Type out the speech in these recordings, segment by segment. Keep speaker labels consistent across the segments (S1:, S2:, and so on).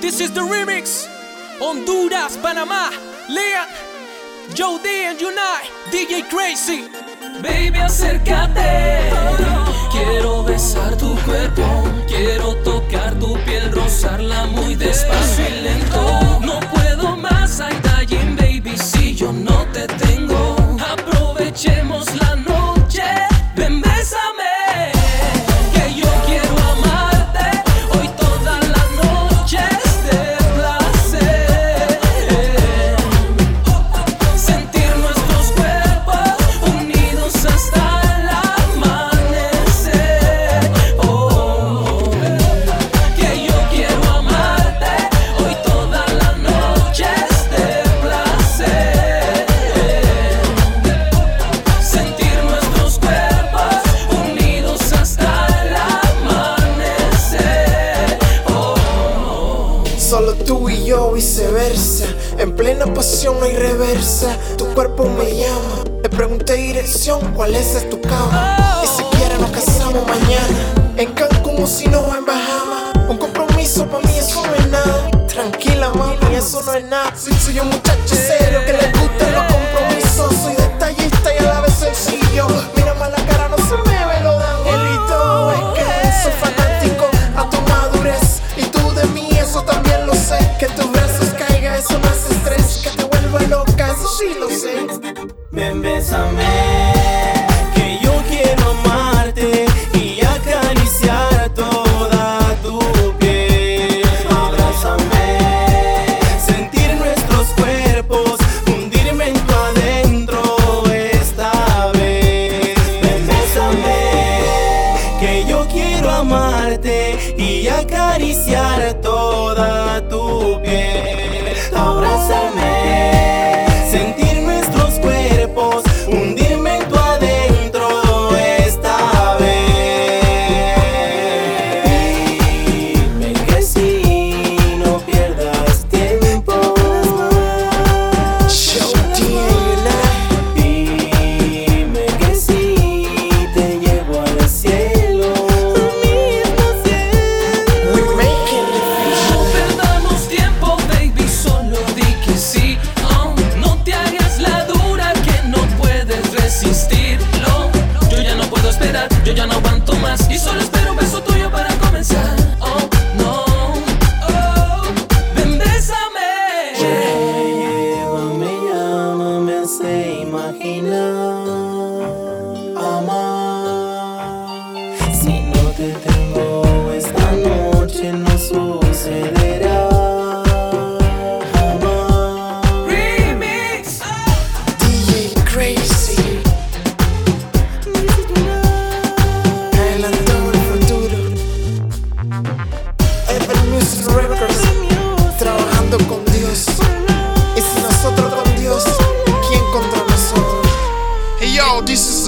S1: This is the remix. Honduras, Panamá, Leon, Joe D and Unite, DJ Crazy.
S2: Baby, acércate. Quiero besar tu cuerpo. Quiero tocar tu piel, rozarla muy despacio y lento. No puedo más, dying, baby, si yo no te tengo.
S3: Tú y yo viceversa. En plena pasión no hay reversa. Tu cuerpo me llama. Le pregunté dirección, ¿cuál es tu cama? Y si quieres nos casamos mañana. En Cancún o si no en Bahamas. Un compromiso para mí eso no es nada. Tranquila mami, eso no es nada. Soy, soy un muchacho serio que le
S4: Ven, que yo quiero amarte y acariciar toda tu piel. Abrázame, sentir nuestros cuerpos, hundirme en tu adentro esta vez. Ven, que yo quiero amarte y acariciar toda tu piel.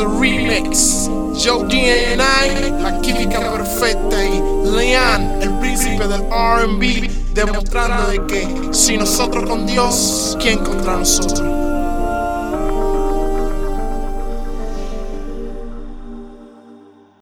S5: Remix. Joe D&I, la química perfecta y Leon, el príncipe del R&B, demostrando de que si nosotros con Dios, ¿quién contra nosotros?